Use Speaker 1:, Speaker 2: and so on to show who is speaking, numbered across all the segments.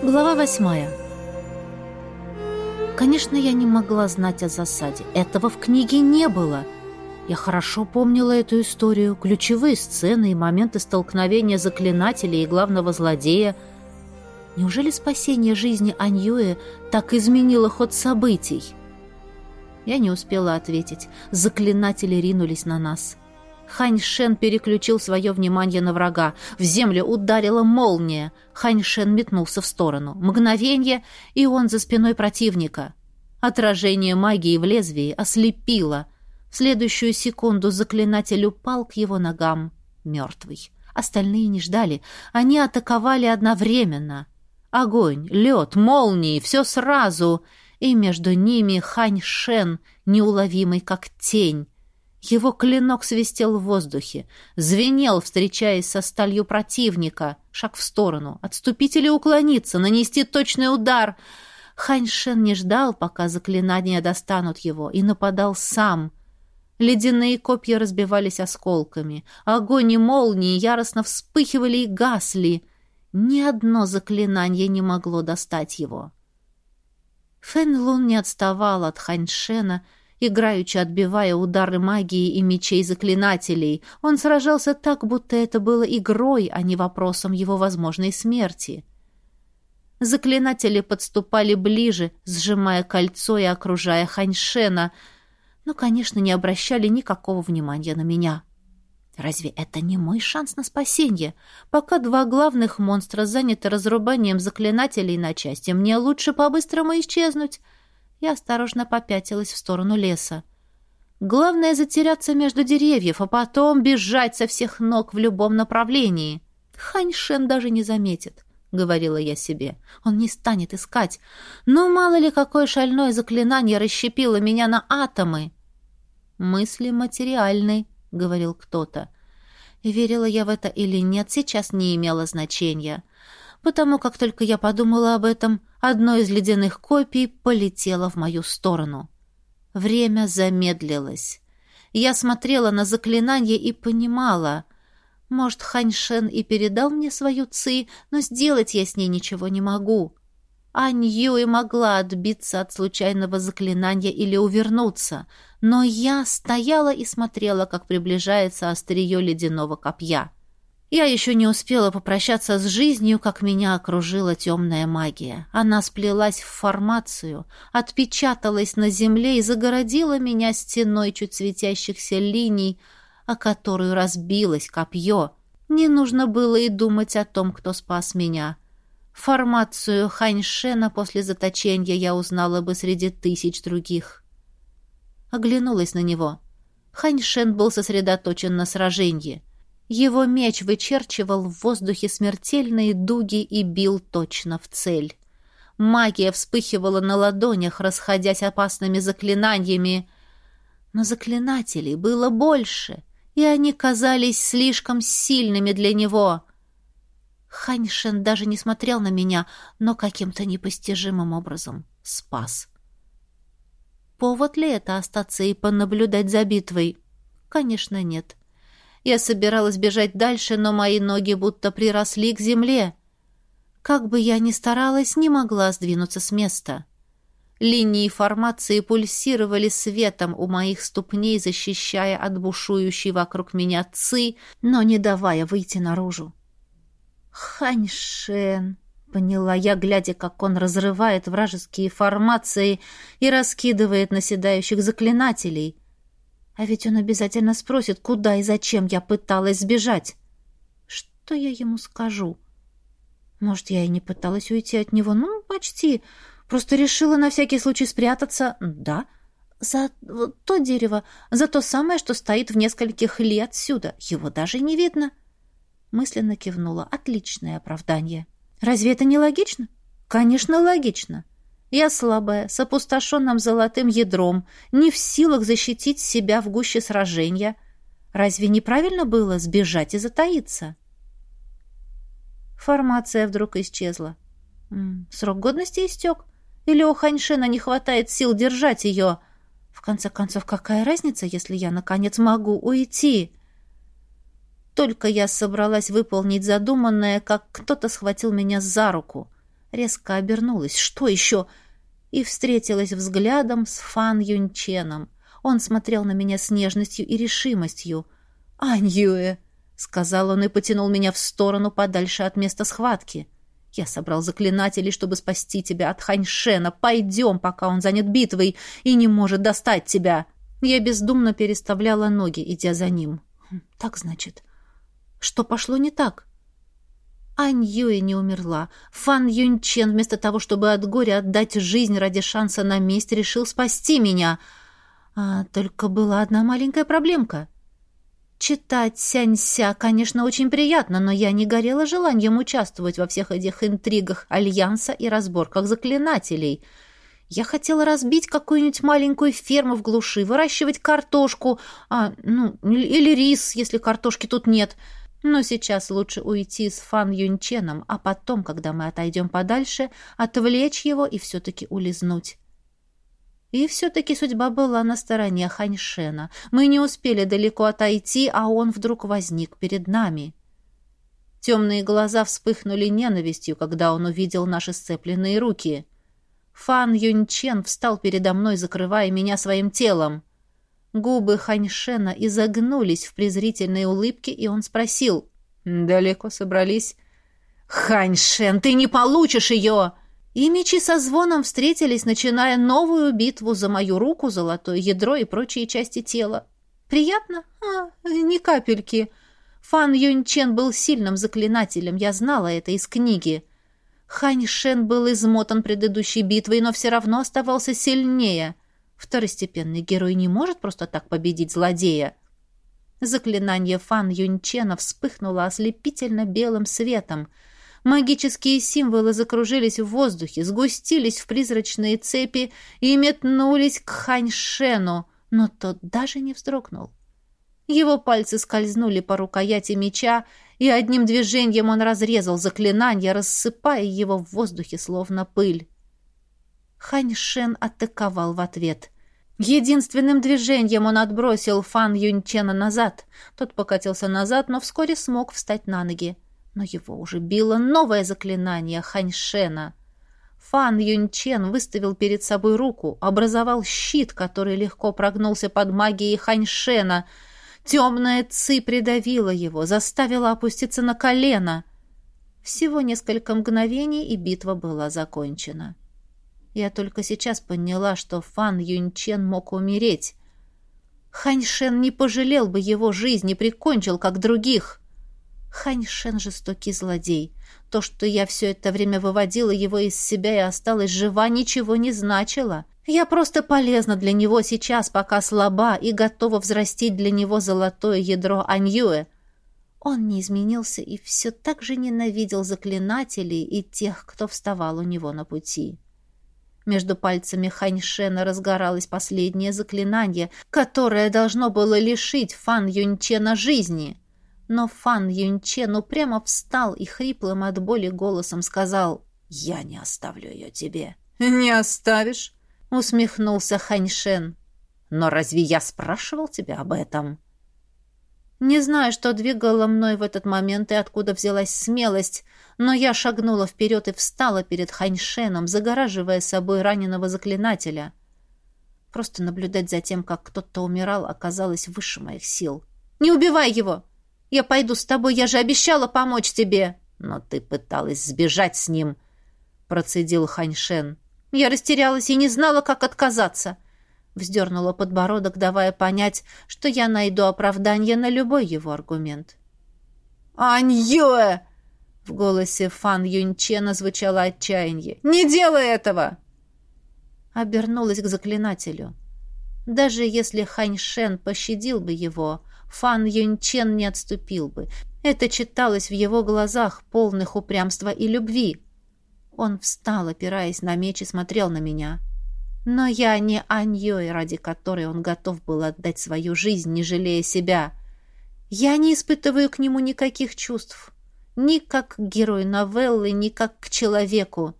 Speaker 1: Глава восьмая. Конечно, я не могла знать о засаде. Этого в книге не было. Я хорошо помнила эту историю, ключевые сцены и моменты столкновения заклинателей и главного злодея. Неужели спасение жизни Аньюэ так изменило ход событий? Я не успела ответить. Заклинатели ринулись на нас. — Хань Шен переключил свое внимание на врага. В землю ударила молния. Хань Шен метнулся в сторону. Мгновение, и он за спиной противника. Отражение магии в лезвии ослепило. В следующую секунду заклинатель упал к его ногам, мертвый. Остальные не ждали. Они атаковали одновременно. Огонь, лед, молнии — все сразу. И между ними Хань Шен, неуловимый как тень, его клинок свистел в воздухе, звенел, встречаясь со сталью противника. Шаг в сторону, отступить или уклониться, нанести точный удар. Ханьшен не ждал, пока заклинания достанут его, и нападал сам. Ледяные копья разбивались осколками. Огонь и молнии яростно вспыхивали и гасли. Ни одно заклинание не могло достать его. Фэн Лун не отставал от Ханьшена, играючи отбивая удары магии и мечей заклинателей. Он сражался так, будто это было игрой, а не вопросом его возможной смерти. Заклинатели подступали ближе, сжимая кольцо и окружая Ханьшена, но, конечно, не обращали никакого внимания на меня. Разве это не мой шанс на спасение? Пока два главных монстра заняты разрубанием заклинателей на части, мне лучше по-быстрому исчезнуть — я осторожно попятилась в сторону леса. Главное затеряться между деревьев, а потом бежать со всех ног в любом направлении. Ханьшен даже не заметит, — говорила я себе. Он не станет искать. Но мало ли какое шальное заклинание расщепило меня на атомы. Мысли материальны, — говорил кто-то. Верила я в это или нет, сейчас не имело значения потому как только я подумала об этом, одно из ледяных копий полетело в мою сторону. Время замедлилось. Я смотрела на заклинание и понимала, может, Ханьшен и передал мне свою ци, но сделать я с ней ничего не могу. Ань Юй могла отбиться от случайного заклинания или увернуться, но я стояла и смотрела, как приближается острие ледяного копья. Я еще не успела попрощаться с жизнью, как меня окружила темная магия. Она сплелась в формацию, отпечаталась на земле и загородила меня стеной чуть светящихся линий, о которую разбилось копье. Не нужно было и думать о том, кто спас меня. Формацию Ханьшена после заточения я узнала бы среди тысяч других. Оглянулась на него. Ханьшен был сосредоточен на сражении — его меч вычерчивал в воздухе смертельные дуги и бил точно в цель. Магия вспыхивала на ладонях, расходясь опасными заклинаниями. Но заклинателей было больше, и они казались слишком сильными для него. Ханьшен даже не смотрел на меня, но каким-то непостижимым образом спас. Повод ли это остаться и понаблюдать за битвой? Конечно, нет. Я собиралась бежать дальше, но мои ноги будто приросли к земле. Как бы я ни старалась, не могла сдвинуться с места. Линии формации пульсировали светом у моих ступней, защищая от бушующей вокруг меня ци, но не давая выйти наружу. «Ханьшен!» — поняла я, глядя, как он разрывает вражеские формации и раскидывает наседающих заклинателей — а ведь он обязательно спросит, куда и зачем я пыталась сбежать. Что я ему скажу? Может, я и не пыталась уйти от него? Ну, почти. Просто решила на всякий случай спрятаться. Да, за то дерево, за то самое, что стоит в нескольких ли отсюда. Его даже не видно. Мысленно кивнула. Отличное оправдание. Разве это не логично? Конечно, логично. Я слабая, с опустошенным золотым ядром, не в силах защитить себя в гуще сражения. Разве неправильно было сбежать и затаиться? Формация вдруг исчезла. Срок годности истек? Или у Ханьшена не хватает сил держать ее? В конце концов, какая разница, если я, наконец, могу уйти? Только я собралась выполнить задуманное, как кто-то схватил меня за руку — резко обернулась. «Что еще?» И встретилась взглядом с Фан Юнченом. Он смотрел на меня с нежностью и решимостью. «Аньюэ!» — сказал он и потянул меня в сторону подальше от места схватки. «Я собрал заклинателей, чтобы спасти тебя от Ханьшена. Пойдем, пока он занят битвой и не может достать тебя!» Я бездумно переставляла ноги, идя за ним. «Хм, «Так, значит, что пошло не так?» Ань Юэ не умерла. Фан Юньчен, вместо того, чтобы от горя отдать жизнь ради шанса на месть, решил спасти меня. А только была одна маленькая проблемка. Читать Сянься, конечно, очень приятно, но я не горела желанием участвовать во всех этих интригах Альянса и разборках заклинателей. Я хотела разбить какую-нибудь маленькую ферму в глуши, выращивать картошку, а, ну, или рис, если картошки тут нет — но сейчас лучше уйти с Фан Юнченом, а потом, когда мы отойдем подальше, отвлечь его и все-таки улизнуть. И все-таки судьба была на стороне Ханьшена. Мы не успели далеко отойти, а он вдруг возник перед нами. Темные глаза вспыхнули ненавистью, когда он увидел наши сцепленные руки. Фан Юнчен встал передо мной, закрывая меня своим телом. Губы Ханьшена изогнулись в презрительной улыбке, и он спросил. «Далеко собрались?» «Ханьшен, ты не получишь ее!» И мечи со звоном встретились, начиная новую битву за мою руку, золотое ядро и прочие части тела. «Приятно? А, ни капельки!» Фан Юньчен был сильным заклинателем, я знала это из книги. Хань Шен был измотан предыдущей битвой, но все равно оставался сильнее — Второстепенный герой не может просто так победить злодея. Заклинание Фан Юньчена вспыхнуло ослепительно белым светом. Магические символы закружились в воздухе, сгустились в призрачные цепи и метнулись к Ханьшену, но тот даже не вздрогнул. Его пальцы скользнули по рукояти меча, и одним движением он разрезал заклинание, рассыпая его в воздухе, словно пыль. Ханьшен атаковал в ответ. Единственным движением он отбросил Фан Юньчена назад. Тот покатился назад, но вскоре смог встать на ноги. Но его уже било новое заклинание Ханьшена. Фан Юньчен выставил перед собой руку, образовал щит, который легко прогнулся под магией Ханьшена. Темная ци придавила его, заставила опуститься на колено. Всего несколько мгновений, и битва была закончена. Я только сейчас поняла, что Фан Юньчен мог умереть. Ханьшен не пожалел бы его жизни, прикончил, как других. Ханьшен — жестокий злодей. То, что я все это время выводила его из себя и осталась жива, ничего не значило. Я просто полезна для него сейчас, пока слаба, и готова взрастить для него золотое ядро Аньюэ. Он не изменился и все так же ненавидел заклинателей и тех, кто вставал у него на пути. Между пальцами Ханьшена разгоралось последнее заклинание, которое должно было лишить Фан Юньчена жизни. Но Фан Юньчен упрямо встал и хриплым от боли голосом сказал «Я не оставлю ее тебе». «Не оставишь?» — усмехнулся Ханьшен. «Но разве я спрашивал тебя об этом?» Не знаю, что двигало мной в этот момент и откуда взялась смелость, но я шагнула вперед и встала перед Ханьшеном, загораживая собой раненого заклинателя. Просто наблюдать за тем, как кто-то умирал, оказалось выше моих сил. «Не убивай его! Я пойду с тобой, я же обещала помочь тебе!» «Но ты пыталась сбежать с ним», — процедил Ханьшен. «Я растерялась и не знала, как отказаться». Вздернула подбородок, давая понять, что я найду оправдание на любой его аргумент. «Аньюэ!» В голосе Фан Юньчена звучало отчаяние. «Не делай этого!» Обернулась к заклинателю. Даже если Хань Шен пощадил бы его, Фан Юньчен не отступил бы. Это читалось в его глазах, полных упрямства и любви. Он встал, опираясь на меч, и смотрел на меня. Но я не Аньёй, ради которой он готов был отдать свою жизнь, не жалея себя. Я не испытываю к нему никаких чувств. Ни как к герою новеллы, ни как к человеку.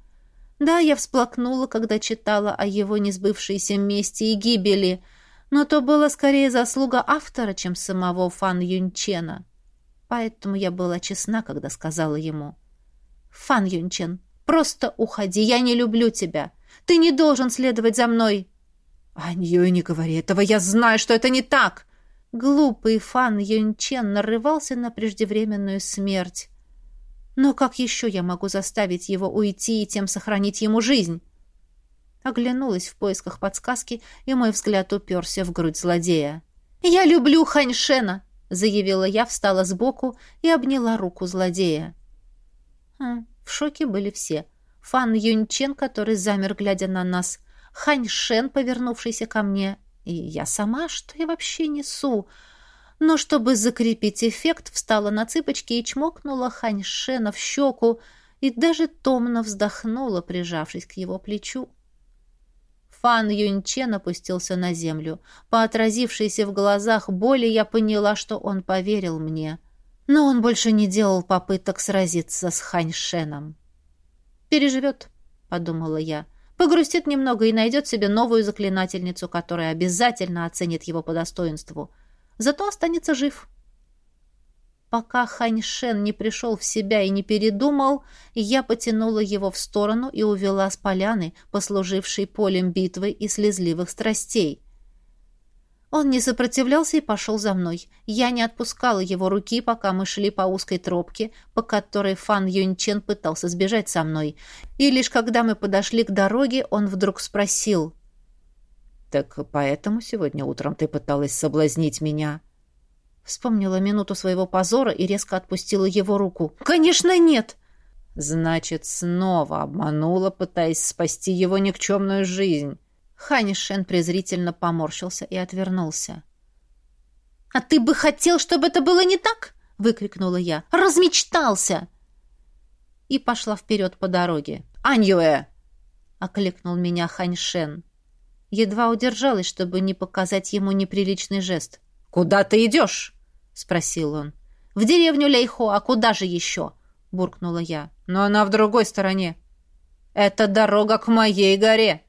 Speaker 1: Да, я всплакнула, когда читала о его несбывшейся мести и гибели, но то было скорее заслуга автора, чем самого Фан Юнчена. Поэтому я была честна, когда сказала ему. «Фан Юнчен, Просто уходи, я не люблю тебя. Ты не должен следовать за мной».
Speaker 2: «Анью, не говори этого, я знаю, что это не так!»
Speaker 1: Глупый Фан Юнчен нарывался на преждевременную смерть. Но как еще я могу заставить его уйти и тем сохранить ему жизнь? Оглянулась в поисках подсказки, и мой взгляд уперся в грудь злодея. «Я люблю Ханьшена!» — заявила я, встала сбоку и обняла руку злодея. Хм, в шоке были все. Фан Юньчен, который замер, глядя на нас, Хань Шен, повернувшийся ко мне, и я сама, что я вообще несу. Но чтобы закрепить эффект, встала на цыпочки и чмокнула Хань Шена в щеку, и даже томно вздохнула, прижавшись к его плечу. Фан Юньчен опустился на землю. По отразившейся в глазах боли я поняла, что он поверил мне. Но он больше не делал попыток сразиться с Хань Шеном. «Переживет», — подумала я. «Погрустит немного и найдет себе новую заклинательницу, которая обязательно оценит его по достоинству. Зато останется жив». Пока Хань Шен не пришел в себя и не передумал, я потянула его в сторону и увела с поляны, послужившей полем битвы и слезливых страстей. Он не сопротивлялся и пошел за мной. Я не отпускала его руки, пока мы шли по узкой тропке, по которой Фан Юньчен пытался сбежать со мной. И лишь когда мы подошли к дороге, он вдруг спросил.
Speaker 2: «Так поэтому сегодня утром ты пыталась соблазнить меня?»
Speaker 1: Вспомнила минуту своего позора и резко отпустила его руку. «Конечно, нет!»
Speaker 2: «Значит, снова обманула, пытаясь спасти его никчемную жизнь».
Speaker 1: Ханишен презрительно поморщился и отвернулся. «А ты бы хотел, чтобы это было не так?» — выкрикнула я. «Размечтался!» И пошла вперед по дороге.
Speaker 2: «Аньюэ!»
Speaker 1: — окликнул меня Ханьшен. Едва удержалась, чтобы не показать ему неприличный жест.
Speaker 2: «Куда ты идешь?»
Speaker 1: — спросил он. «В деревню Лейхо, а куда же еще?» — буркнула я.
Speaker 2: «Но она в другой стороне. Это дорога к моей горе!»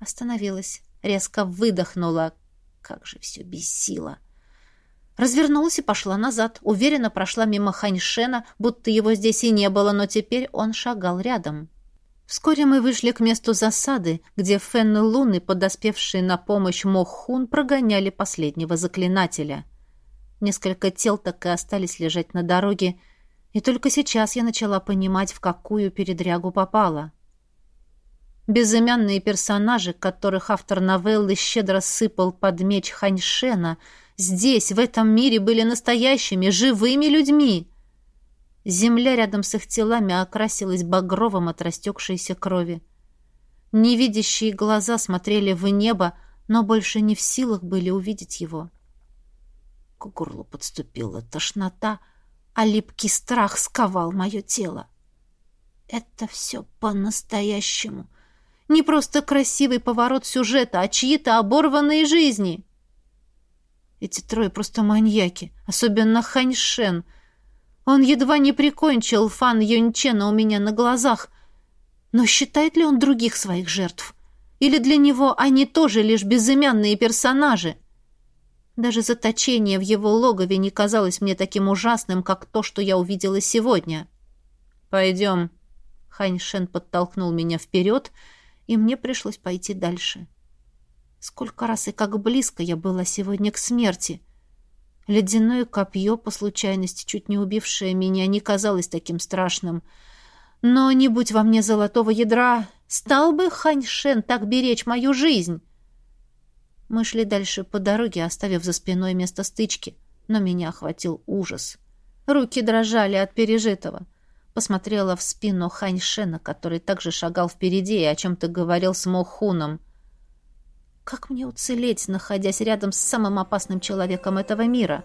Speaker 1: Остановилась, резко выдохнула. Как же все бесило. Развернулась и пошла назад. Уверенно прошла мимо Ханьшена, будто его здесь и не было, но теперь он шагал рядом. Вскоре мы вышли к месту засады, где Фен Луны, подоспевшие на помощь Мохун, прогоняли последнего заклинателя. Несколько тел так и остались лежать на дороге, и только сейчас я начала понимать, в какую передрягу попала. Безымянные персонажи, которых автор новеллы щедро сыпал под меч Ханьшена, здесь, в этом мире, были настоящими, живыми людьми. Земля рядом с их телами окрасилась багровым от растекшейся крови. Невидящие глаза смотрели в небо, но больше не в силах были увидеть его. К горлу подступила тошнота, а липкий страх сковал мое тело. Это все по-настоящему — не просто красивый поворот сюжета, а чьи-то оборванные жизни. Эти трое просто маньяки, особенно Ханьшен. Он едва не прикончил Фан Юньчена у меня на глазах. Но считает ли он других своих жертв? Или для него они тоже лишь безымянные персонажи? Даже заточение в его логове не казалось мне таким ужасным, как то, что я увидела сегодня. «Пойдем». Ханьшен подтолкнул меня вперед — и мне пришлось пойти дальше. Сколько раз и как близко я была сегодня к смерти. Ледяное копье, по случайности чуть не убившее меня, не казалось таким страшным. Но не будь во мне золотого ядра, стал бы Ханьшен так беречь мою жизнь. Мы шли дальше по дороге, оставив за спиной место стычки, но меня охватил ужас. Руки дрожали от пережитого — посмотрела в спину Ханьшена, который также шагал впереди и о чем-то говорил с Мохуном. «Как мне уцелеть, находясь рядом с самым опасным человеком этого мира?»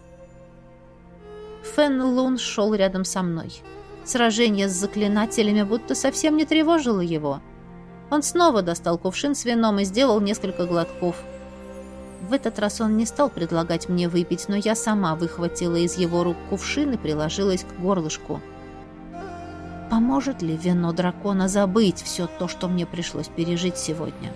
Speaker 1: Фэн Лун шел рядом со мной. Сражение с заклинателями будто совсем не тревожило его. Он снова достал кувшин с вином и сделал несколько глотков. В этот раз он не стал предлагать мне выпить, но я сама выхватила из его рук кувшин и приложилась к горлышку. — Поможет ли вино дракона забыть все то, что мне пришлось пережить сегодня?»